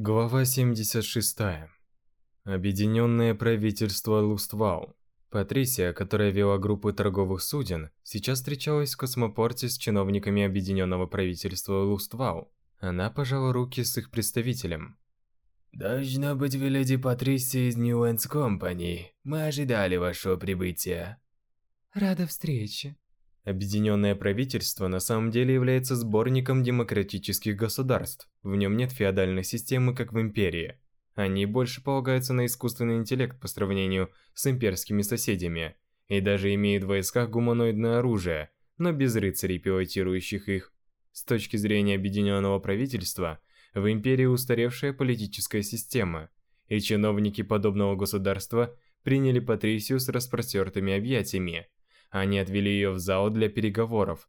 Глава 76. Объединенное правительство Луствау. Патрисия, которая вела группу торговых суден, сейчас встречалась в космопорте с чиновниками Объединенного правительства Луствау. Она пожала руки с их представителем. «Должно быть, вы леди Патрисия из Ньюэнс Компани. Мы ожидали вашего прибытия». «Рада встрече». Объединенное правительство на самом деле является сборником демократических государств. В нем нет феодальной системы, как в империи. Они больше полагаются на искусственный интеллект по сравнению с имперскими соседями, и даже имеют в войсках гуманоидное оружие, но без рыцарей, пилотирующих их. С точки зрения объединенного правительства, в империи устаревшая политическая система, и чиновники подобного государства приняли Патрисию с распростертыми объятиями – они отвели ее в зал для переговоров,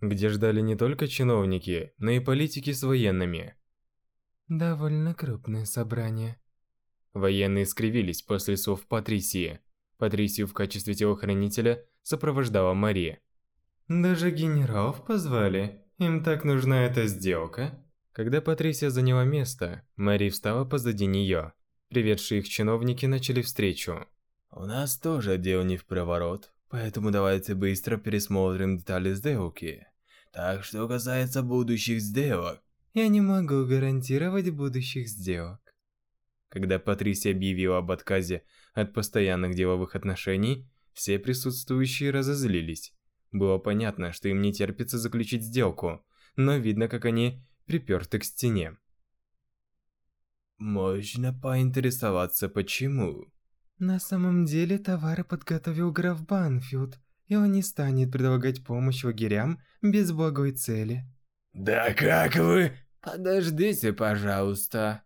где ждали не только чиновники, но и политики с военными. Довольно крупное собрание. Военные скривились после слов Патрисии. Патрисию в качестве телохранителя сопровождала Мария. «Даже генералов позвали? Им так нужна эта сделка?» Когда Патрисия заняла место, Мари встала позади нее. Приведшие их чиновники начали встречу. «У нас тоже дел не в проворот. Поэтому давайте быстро пересмотрим детали сделки. Так что касается будущих сделок. Я не могу гарантировать будущих сделок. Когда Патрисия объявила об отказе от постоянных деловых отношений, все присутствующие разозлились. Было понятно, что им не терпится заключить сделку, но видно, как они приперты к стене. Можно поинтересоваться, почему? На самом деле товары подготовил граф Банфилд, и он не станет предлагать помощь лагерям без благой цели. Да как вы? Подождите, пожалуйста.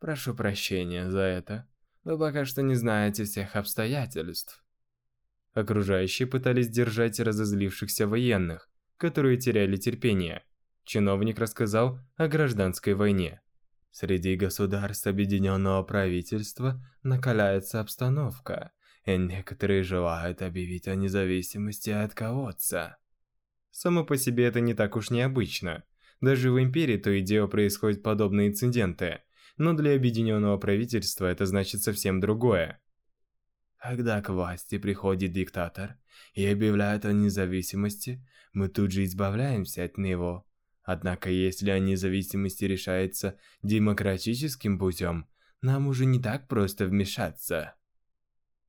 Прошу прощения за это. Вы пока что не знаете всех обстоятельств. Окружающие пытались держать разозлившихся военных, которые теряли терпение. Чиновник рассказал о гражданской войне. Среди государств объединенного правительства накаляется обстановка, и некоторые желают объявить о независимости от кого-то. Само по себе это не так уж необычно. Даже в империи то и дело происходят подобные инциденты, но для объединенного правительства это значит совсем другое. Когда к власти приходит диктатор и объявляет о независимости, мы тут же избавляемся от него. Однако, если о независимости решается демократическим путем, нам уже не так просто вмешаться.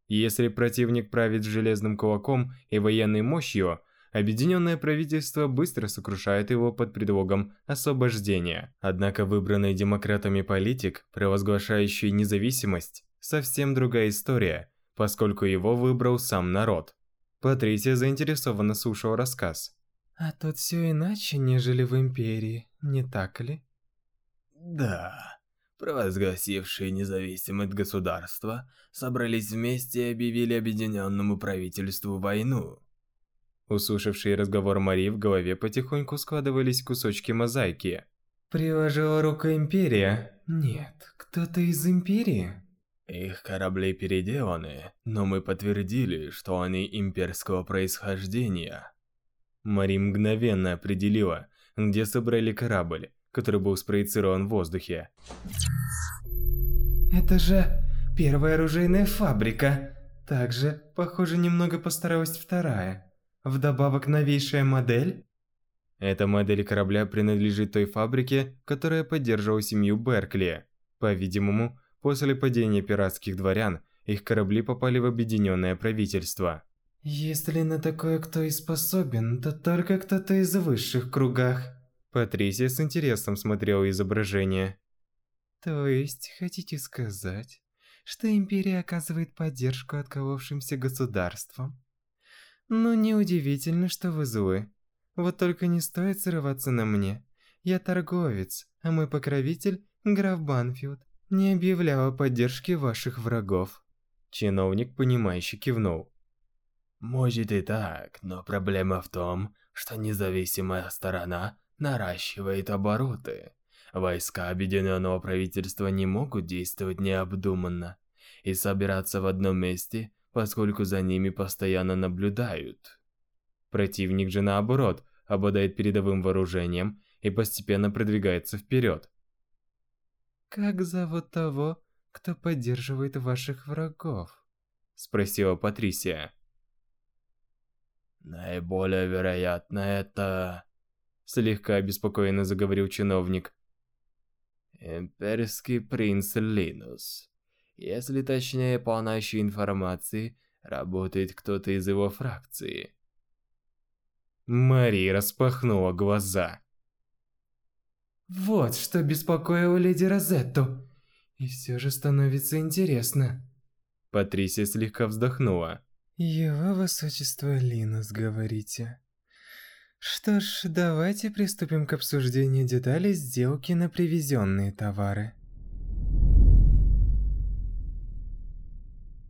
Если противник правит железным кулаком и военной мощью, объединенное правительство быстро сокрушает его под предлогом освобождения. Однако выбранный демократами политик, провозглашающий независимость, совсем другая история, поскольку его выбрал сам народ. Патрисия заинтересованно слушала рассказ. А тут все иначе, нежели в Империи, не так ли? Да. Провозгласившие независимость государства собрались вместе и объявили объединенному правительству войну. Услышавшие разговор Марии в голове потихоньку складывались кусочки мозаики. Приложила руку Империя? Нет, кто-то из Империи? Их корабли переделаны, но мы подтвердили, что они имперского происхождения. Мари мгновенно определила, где собрали корабль, который был спроецирован в воздухе. Это же первая оружейная фабрика. Также, похоже, немного постаралась вторая. Вдобавок новейшая модель? Эта модель корабля принадлежит той фабрике, которая поддерживала семью Беркли. По-видимому, после падения пиратских дворян, их корабли попали в объединенное правительство. Если на такое кто и способен, то только кто-то из высших кругах. Патрисия с интересом смотрела изображение. То есть, хотите сказать, что Империя оказывает поддержку отколовшимся государствам? Ну, неудивительно, что вы злы. Вот только не стоит срываться на мне. Я торговец, а мой покровитель, граф Банфилд, не объявлял о поддержке ваших врагов. Чиновник, понимающе кивнул. Может и так, но проблема в том, что независимая сторона наращивает обороты. Войска объединенного правительства не могут действовать необдуманно и собираться в одном месте, поскольку за ними постоянно наблюдают. Противник же наоборот, обладает передовым вооружением и постепенно продвигается вперед. как зовут того, кто поддерживает ваших врагов? Спросила Патрисия. Наиболее вероятно это... Слегка обеспокоенно заговорил чиновник. Имперский принц Линус. Если точнее по нашей информации, работает кто-то из его фракции. Мари распахнула глаза. Вот что беспокоило леди Розетту. И все же становится интересно. Патрисия слегка вздохнула. Его высочество Линус, говорите. Что ж, давайте приступим к обсуждению деталей сделки на привезенные товары.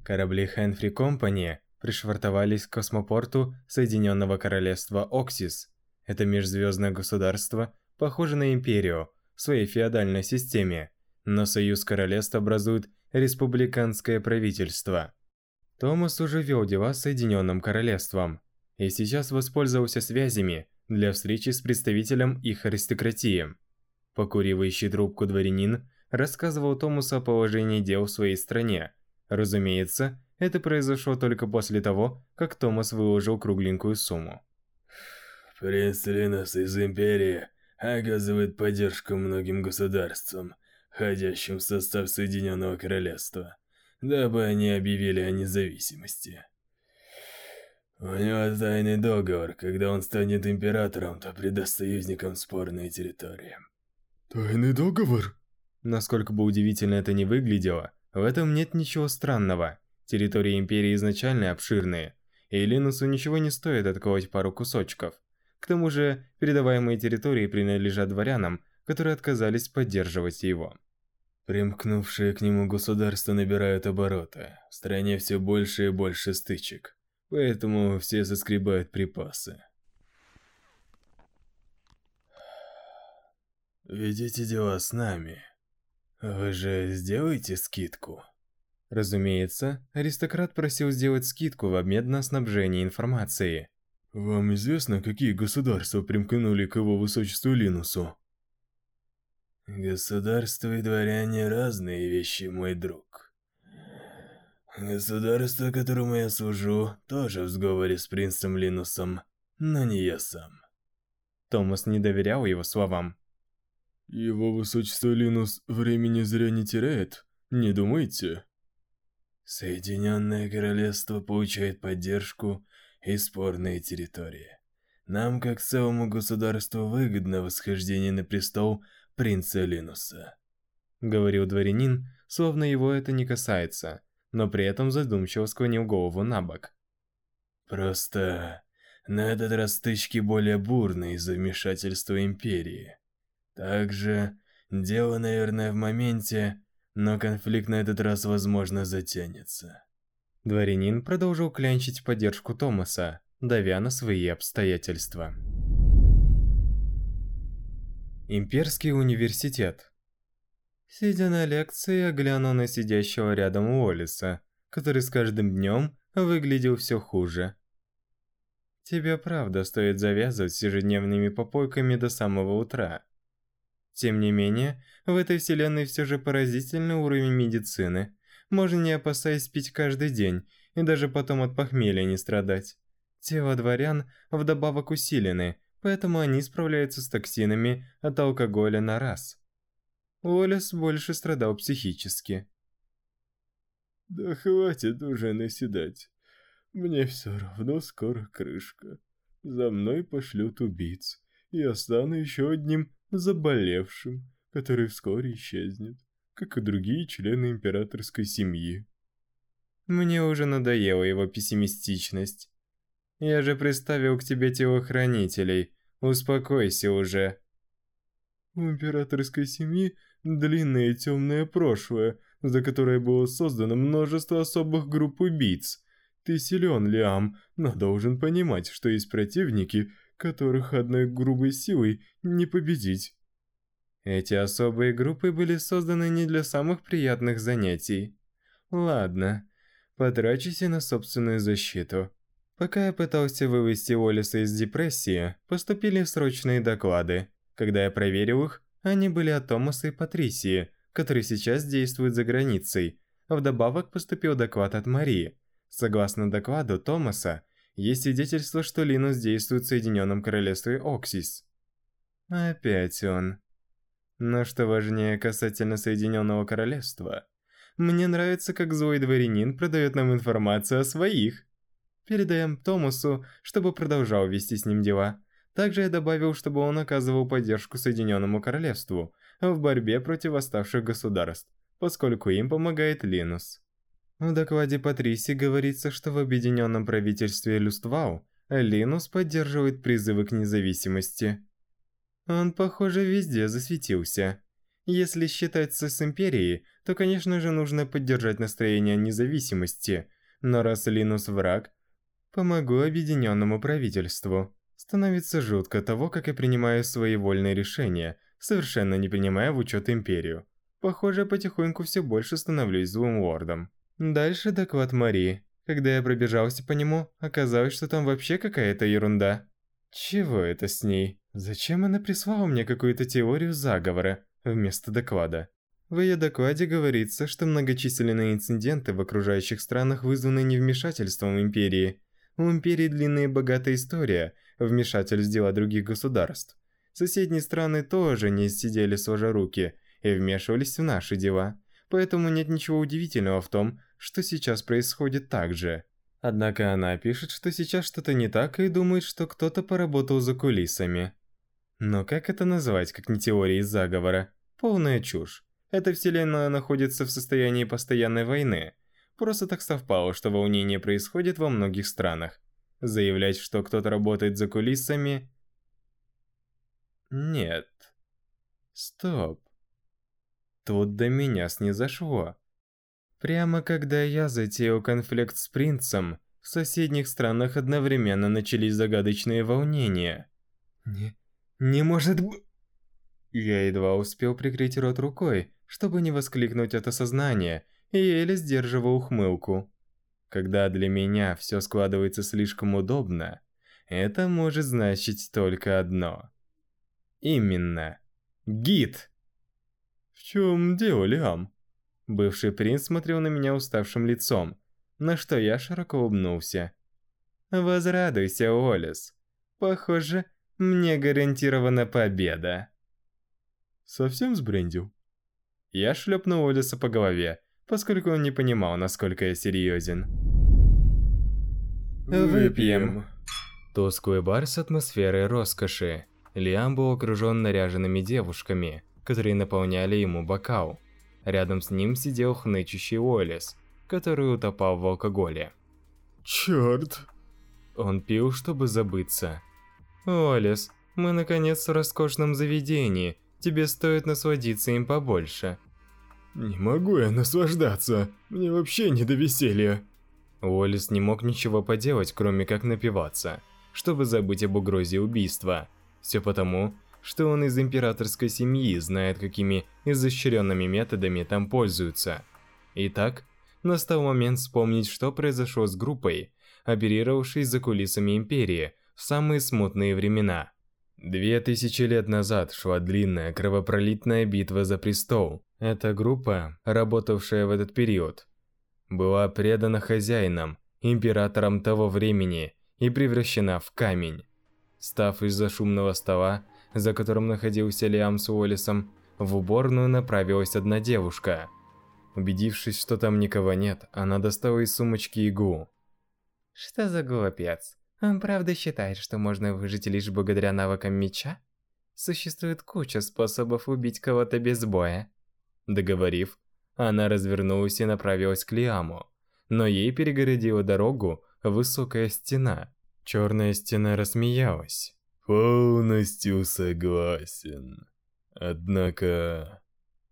Корабли Хенфри Компани пришвартовались к космопорту Соединенного Королевства Оксис. Это межзвездное государство похоже на империю в своей феодальной системе, но союз королевств образует республиканское правительство. Томас уже вел дела с Соединенным Королевством и сейчас воспользовался связями для встречи с представителем их аристократии. Покуривающий трубку дворянин рассказывал Томасу о положении дел в своей стране. Разумеется, это произошло только после того, как Томас выложил кругленькую сумму. Принц Линос из Империи оказывает поддержку многим государствам, входящим в состав Соединенного Королевства, дабы они объявили о независимости. У него тайный договор, когда он станет императором, то придаст союзникам спорные территории. Тайный договор? Насколько бы удивительно это ни выглядело, в этом нет ничего странного. Территории Империи изначально обширные, и Линусу ничего не стоит отколоть пару кусочков. К тому же, передаваемые территории принадлежат дворянам, которые отказались поддерживать его. Примкнувшие к нему государства набирают обороты. В стране все больше и больше стычек. Поэтому все заскребают припасы. Ведите дела с нами. Вы же сделаете скидку? Разумеется, аристократ просил сделать скидку в обмен на снабжение информацией. Вам известно, какие государства примкнули к его высочеству Линусу? Государство и дворяне разные вещи, мой друг. Государство, которому я служу, тоже в сговоре с принцем Линусом, но не я сам. Томас не доверял его словам. Его высочество Линус времени зря не теряет, не думайте? Соединенное Королевство получает поддержку и спорные территории. Нам, как целому государству, выгодно восхождение на престол принца Линуса. Говорил дворянин, словно его это не касается, но при этом задумчиво склонил голову на бок. Просто на этот раз стычки более бурные из-за вмешательства Империи. Также, дело, наверное, в моменте, но конфликт на этот раз, возможно, затянется. Дворянин продолжил клянчить поддержку Томаса, давя на свои обстоятельства. Имперский университет Сидя на лекции, я глянул на сидящего рядом Уоллиса, который с каждым днем выглядел все хуже. Тебе правда стоит завязывать с ежедневными попойками до самого утра. Тем не менее, в этой вселенной все же поразительный уровень медицины – можно не опасаясь пить каждый день и даже потом от похмелья не страдать. Тело дворян вдобавок усилены, поэтому они справляются с токсинами от алкоголя на раз. Уоллес больше страдал психически. «Да хватит уже наседать. Мне все равно скоро крышка. За мной пошлют убийц. Я стану еще одним заболевшим, который вскоре исчезнет как и другие члены императорской семьи. Мне уже надоела его пессимистичность. Я же приставил к тебе телохранителей. Успокойся уже. У императорской семьи длинное темное прошлое, за которое было создано множество особых групп убийц. Ты силен, Лиам, но должен понимать, что есть противники, которых одной грубой силой не победить. Эти особые группы были созданы не для самых приятных занятий. Ладно, потрачусь на собственную защиту. Пока я пытался вывести Уоллеса из депрессии, поступили срочные доклады. Когда я проверил их, они были от Томаса и Патрисии, который сейчас действует за границей. Вдобавок поступил доклад от Марии. Согласно докладу Томаса, есть свидетельство, что Линус действует в Соединенном Королевстве Оксис. Опять он. Но что важнее касательно Соединенного Королевства, мне нравится, как злой дворянин продает нам информацию о своих. Передаем Томасу, чтобы продолжал вести с ним дела. Также я добавил, чтобы он оказывал поддержку Соединенному Королевству в борьбе против восставших государств, поскольку им помогает Линус. В докладе Патриси говорится, что в объединенном правительстве Люствау Линус поддерживает призывы к независимости. Он, похоже, везде засветился. Если считаться с Империей, то, конечно же, нужно поддержать настроение независимости. Но раз Линус враг, помогу объединенному правительству. Становится жутко того, как я принимаю свои вольные решения, совершенно не принимая в учет Империю. Похоже, потихоньку все больше становлюсь злым лордом. Дальше доклад Мари. Когда я пробежался по нему, оказалось, что там вообще какая-то ерунда. Чего это с ней? Зачем она прислала мне какую-то теорию заговора вместо доклада? В ее докладе говорится, что многочисленные инциденты в окружающих странах вызваны невмешательством Империи. У Империи длинная и богатая история вмешательств в дела других государств. Соседние страны тоже не сидели сложа руки и вмешивались в наши дела. Поэтому нет ничего удивительного в том, что сейчас происходит так же. Однако она пишет, что сейчас что-то не так и думает, что кто-то поработал за кулисами. Но как это назвать, как не теория заговора? Полная чушь. Эта вселенная находится в состоянии постоянной войны. Просто так совпало, что волнение происходит во многих странах. Заявлять, что кто-то работает за кулисами... Нет. Стоп. Тут до меня снизошло. Прямо когда я затеял конфликт с принцем, в соседних странах одновременно начались загадочные волнения. Не... не может быть... Я едва успел прикрыть рот рукой, чтобы не воскликнуть от осознания, и еле сдерживал ухмылку. Когда для меня все складывается слишком удобно, это может значить только одно. Именно. Гид! В чем дело, Лиам? Бывший принц смотрел на меня уставшим лицом, на что я широко улыбнулся. «Возрадуйся, Олес. Похоже, мне гарантирована победа». «Совсем сбрендил?» Я шлепнул Олеса по голове, поскольку он не понимал, насколько я серьезен. «Выпьем». Тусклый бар с атмосферой роскоши. Лиам был окружен наряженными девушками, которые наполняли ему бокал. Рядом с ним сидел хнычущий Уоллес, который утопал в алкоголе. Черт! Он пил, чтобы забыться. «Уоллес, мы наконец в роскошном заведении. Тебе стоит насладиться им побольше». «Не могу я наслаждаться. Мне вообще не до веселья». Уоллес не мог ничего поделать, кроме как напиваться, чтобы забыть об угрозе убийства. Все потому, что он из императорской семьи знает, какими изощренными методами там пользуются. Итак, настал момент вспомнить, что произошло с группой, оперировавшей за кулисами Империи в самые смутные времена. Две тысячи лет назад шла длинная кровопролитная битва за престол. Эта группа, работавшая в этот период, была предана хозяинам, императорам того времени и превращена в камень. Став из-за шумного стола, за которым находился Лиам с Уоллесом, в уборную направилась одна девушка. Убедившись, что там никого нет, она достала из сумочки иглу. Что за глупец? Он правда считает, что можно выжить лишь благодаря навыкам меча? Существует куча способов убить кого-то без боя. Договорив, она развернулась и направилась к Лиаму, но ей перегородила дорогу высокая стена. Черная стена рассмеялась. Полностью согласен. Однако,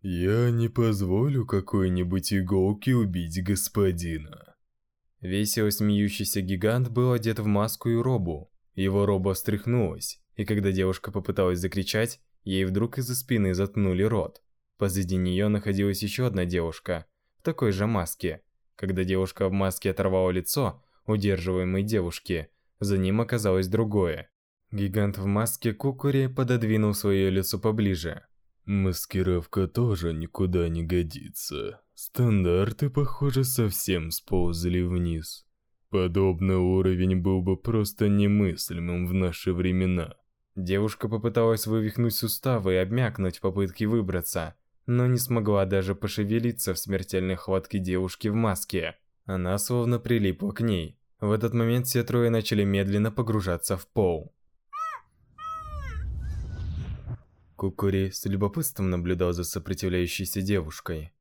я не позволю какой-нибудь иголке убить господина. Весело смеющийся гигант был одет в маску и робу. Его роба встряхнулась, и когда девушка попыталась закричать, ей вдруг из-за спины заткнули рот. Позади нее находилась еще одна девушка в такой же маске. Когда девушка в маске оторвала лицо удерживаемой девушки, за ним оказалось другое. Гигант в маске Кукури пододвинул свое лицо поближе. Маскировка тоже никуда не годится. Стандарты, похоже, совсем сползли вниз. Подобный уровень был бы просто немыслимым в наши времена. Девушка попыталась вывихнуть суставы и обмякнуть в попытке выбраться, но не смогла даже пошевелиться в смертельной хватке девушки в маске. Она словно прилипла к ней. В этот момент все трое начали медленно погружаться в пол. Кукури с любопытством наблюдал за сопротивляющейся девушкой.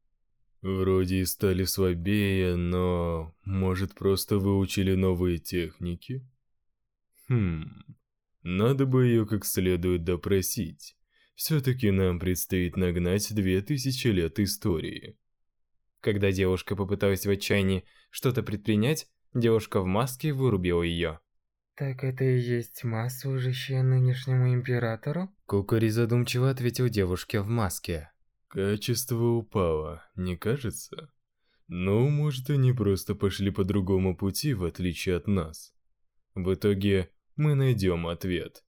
Вроде и стали слабее, но... Может, просто выучили новые техники? Хм... Надо бы ее как следует допросить. Все-таки нам предстоит нагнать две тысячи лет истории. Когда девушка попыталась в отчаянии что-то предпринять, девушка в маске вырубила ее. Так это и есть тьма, служащая нынешнему императору? Кукури задумчиво ответил девушке в маске. Качество упало, не кажется? Ну, может, они просто пошли по другому пути, в отличие от нас. В итоге, мы найдем ответ.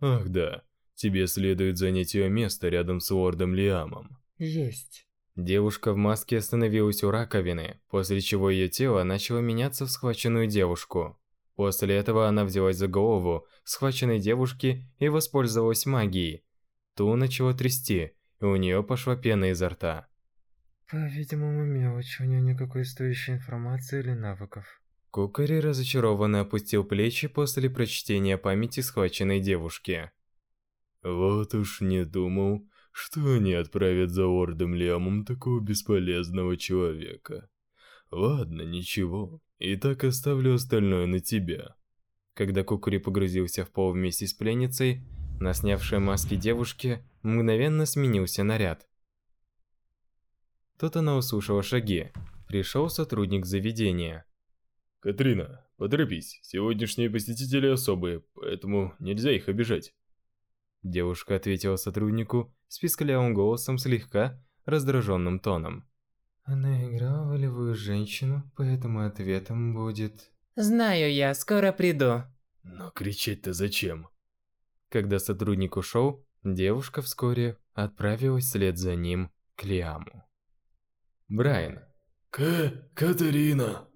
Ах да, тебе следует занять ее место рядом с лордом Лиамом. Есть. Девушка в маске остановилась у раковины, после чего ее тело начало меняться в схваченную девушку. После этого она взялась за голову схваченной девушки и воспользовалась магией. Ту начало трясти, и у нее пошла пена изо рта. По-видимому, мелочь, у нее никакой стоящей информации или навыков. Кукари разочарованно опустил плечи после прочтения памяти схваченной девушки. Вот уж не думал, что они отправят за Ордом Лиамом такого бесполезного человека. Ладно, ничего, и так оставлю остальное на тебя. Когда Кукури погрузился в пол вместе с пленницей, на снявшей маски девушки мгновенно сменился наряд. Тут она услышала шаги. Пришел сотрудник заведения. Катрина, поторопись, сегодняшние посетители особые, поэтому нельзя их обижать. Девушка ответила сотруднику с писклявым голосом слегка раздраженным тоном. Она играла волевую женщину, поэтому ответом будет... Знаю я, скоро приду. Но кричать-то зачем? Когда сотрудник ушел, девушка вскоре отправилась вслед за ним к Лиаму. Брайан. К... Катерина.